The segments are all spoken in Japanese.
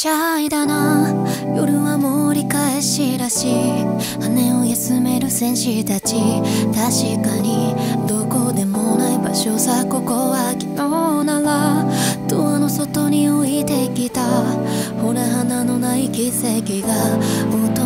シャイだな。夜は盛り返しらしい羽を休める戦士たち。確かにどこでもない場所さここは昨日ならドアの外に置いてきた。ほら花のない奇跡が音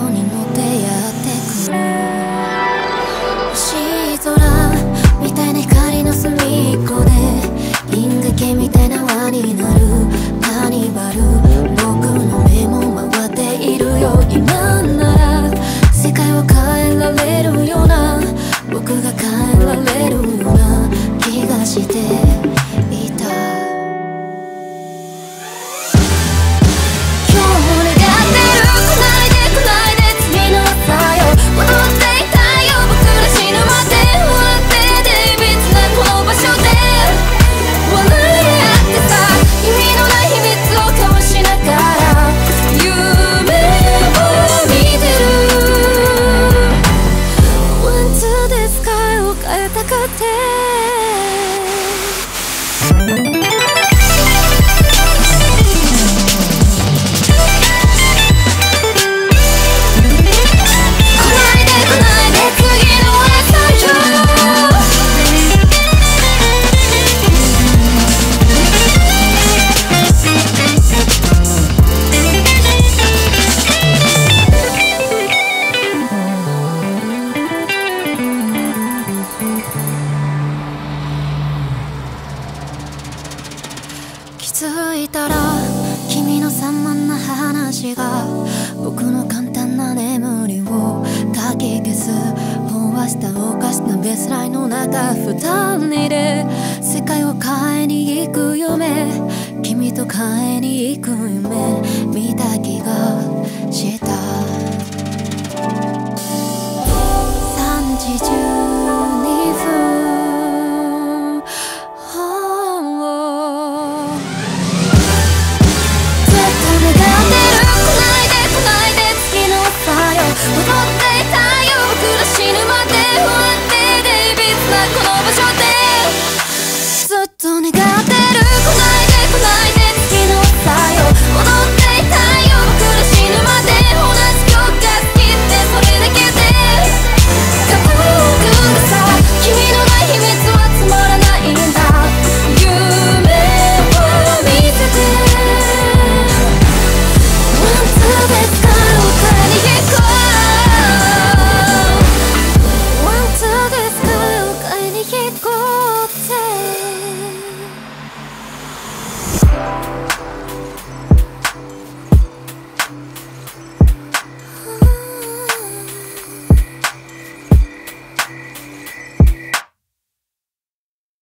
づいたら君の散漫な話が僕の簡単な眠りをかき消す飽和したおかしなベースラインの中二人で世界を変えに行く夢君と変えに行く夢見た México.